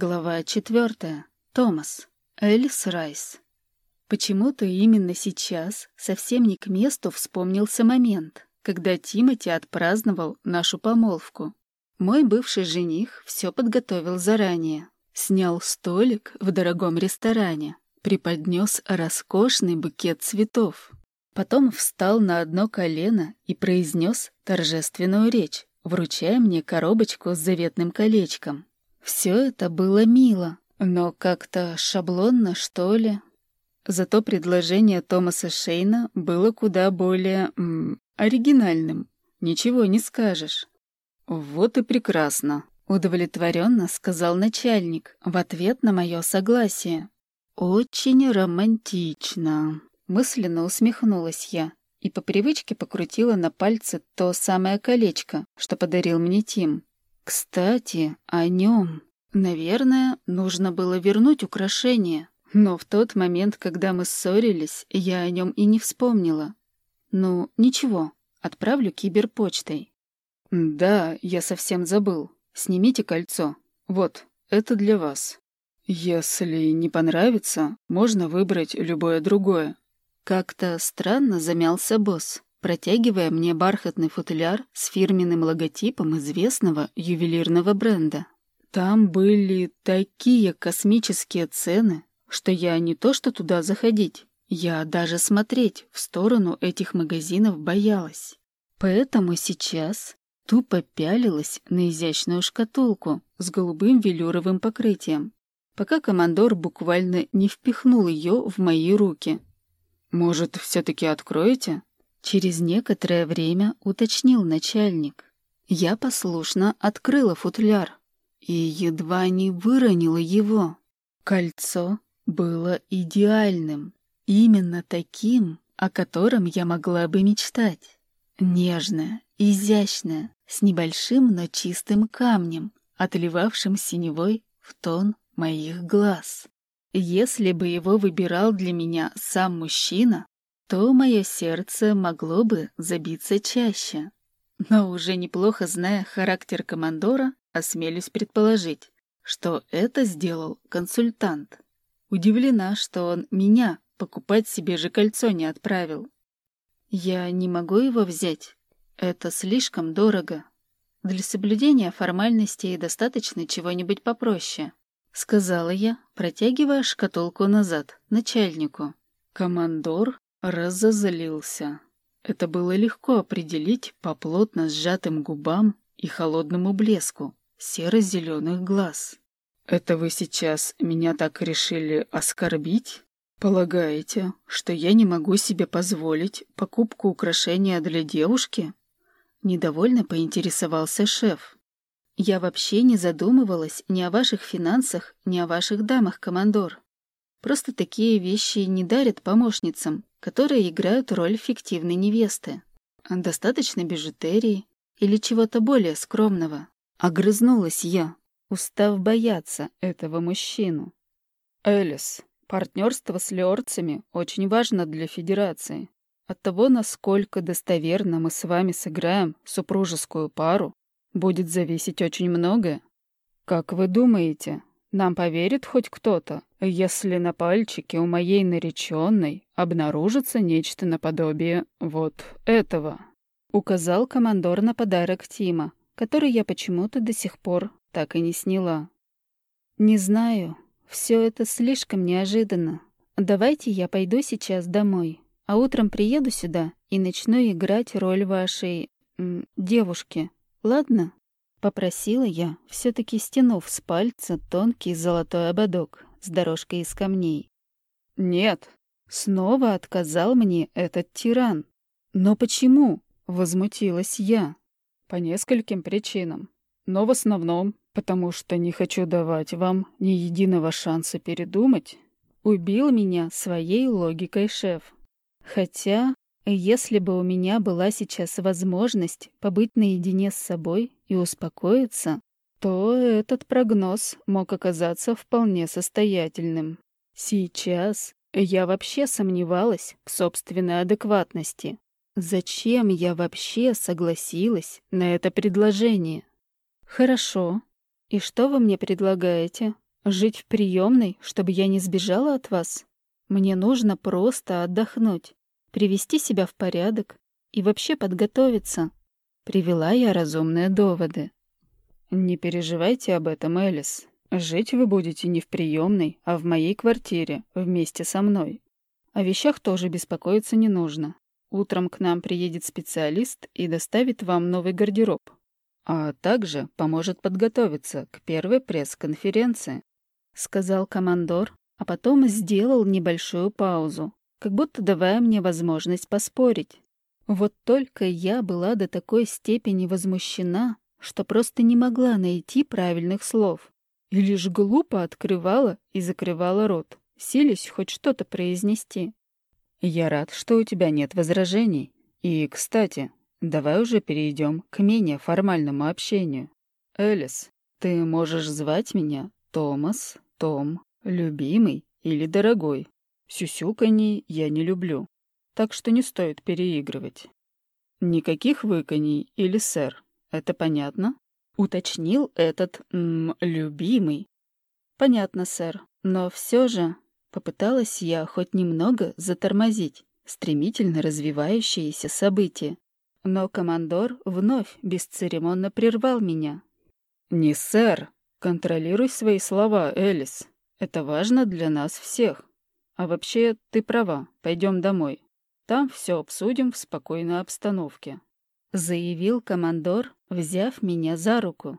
Глава четвертая. Томас. Элис Райс. Почему-то именно сейчас, совсем не к месту, вспомнился момент, когда Тимати отпраздновал нашу помолвку. Мой бывший жених все подготовил заранее. Снял столик в дорогом ресторане, преподнес роскошный букет цветов. Потом встал на одно колено и произнес торжественную речь, вручая мне коробочку с заветным колечком. Все это было мило, но как-то шаблонно, что ли. Зато предложение Томаса Шейна было куда более м, оригинальным. Ничего не скажешь. «Вот и прекрасно», — удовлетворенно сказал начальник в ответ на мое согласие. «Очень романтично», — мысленно усмехнулась я и по привычке покрутила на пальце то самое колечко, что подарил мне Тим. Кстати, о нем. Наверное, нужно было вернуть украшение. Но в тот момент, когда мы ссорились, я о нем и не вспомнила. Ну, ничего, отправлю киберпочтой. Да, я совсем забыл. Снимите кольцо. Вот, это для вас. Если не понравится, можно выбрать любое другое. Как-то странно замялся босс протягивая мне бархатный футляр с фирменным логотипом известного ювелирного бренда. Там были такие космические цены, что я не то что туда заходить, я даже смотреть в сторону этих магазинов боялась. Поэтому сейчас тупо пялилась на изящную шкатулку с голубым велюровым покрытием, пока командор буквально не впихнул ее в мои руки. «Может, все-таки откроете?» Через некоторое время уточнил начальник. Я послушно открыла футляр и едва не выронила его. Кольцо было идеальным, именно таким, о котором я могла бы мечтать. Нежное, изящное, с небольшим, но чистым камнем, отливавшим синевой в тон моих глаз. Если бы его выбирал для меня сам мужчина, то мое сердце могло бы забиться чаще. Но уже неплохо зная характер командора, осмелюсь предположить, что это сделал консультант. Удивлена, что он меня покупать себе же кольцо не отправил. Я не могу его взять. Это слишком дорого. Для соблюдения формальностей достаточно чего-нибудь попроще, сказала я, протягивая шкатулку назад, начальнику. Командор разозлился. Это было легко определить по плотно сжатым губам и холодному блеску серо-зеленых глаз. «Это вы сейчас меня так решили оскорбить? Полагаете, что я не могу себе позволить покупку украшения для девушки?» Недовольно поинтересовался шеф. «Я вообще не задумывалась ни о ваших финансах, ни о ваших дамах, командор. Просто такие вещи не дарят помощницам, которые играют роль фиктивной невесты. Достаточно бижутерии или чего-то более скромного. Огрызнулась я, устав бояться этого мужчину. Элис, партнерство с леорцами очень важно для Федерации. От того, насколько достоверно мы с вами сыграем супружескую пару, будет зависеть очень многое. Как вы думаете, нам поверит хоть кто-то, если на пальчике у моей нареченной обнаружится нечто наподобие вот этого. Указал командор на подарок Тима, который я почему-то до сих пор так и не сняла. Не знаю, все это слишком неожиданно. Давайте я пойду сейчас домой, а утром приеду сюда и начну играть роль вашей... Девушки. Ладно? Попросила я, все таки стянув с пальца тонкий золотой ободок с дорожкой из камней. «Нет», — снова отказал мне этот тиран. «Но почему?» — возмутилась я. «По нескольким причинам. Но в основном, потому что не хочу давать вам ни единого шанса передумать, убил меня своей логикой шеф. Хотя если бы у меня была сейчас возможность побыть наедине с собой и успокоиться, то этот прогноз мог оказаться вполне состоятельным. Сейчас я вообще сомневалась в собственной адекватности. Зачем я вообще согласилась на это предложение? Хорошо. И что вы мне предлагаете? Жить в приемной, чтобы я не сбежала от вас? Мне нужно просто отдохнуть, привести себя в порядок и вообще подготовиться. Привела я разумные доводы. Не переживайте об этом, Элис. Жить вы будете не в приемной, а в моей квартире, вместе со мной. О вещах тоже беспокоиться не нужно. Утром к нам приедет специалист и доставит вам новый гардероб. А также поможет подготовиться к первой пресс-конференции», — сказал командор, а потом сделал небольшую паузу, как будто давая мне возможность поспорить. Вот только я была до такой степени возмущена, что просто не могла найти правильных слов. И лишь глупо открывала и закрывала рот, силясь хоть что-то произнести. «Я рад, что у тебя нет возражений. И, кстати, давай уже перейдем к менее формальному общению. Элис, ты можешь звать меня Томас, Том, любимый или дорогой. Сюсюканий я не люблю, так что не стоит переигрывать. Никаких выканий или сэр, это понятно?» Уточнил этот м, любимый. «Понятно, сэр, но все же Попыталась я хоть немного затормозить стремительно развивающиеся события. Но командор вновь бесцеремонно прервал меня. «Не сэр. Контролируй свои слова, Элис. Это важно для нас всех. А вообще, ты права. Пойдем домой. Там все обсудим в спокойной обстановке», — заявил командор, взяв меня за руку.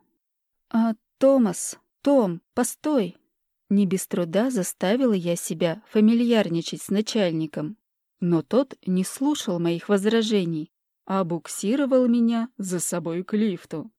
«А, Томас, Том, постой!» Не без труда заставила я себя фамильярничать с начальником. Но тот не слушал моих возражений, а буксировал меня за собой к лифту.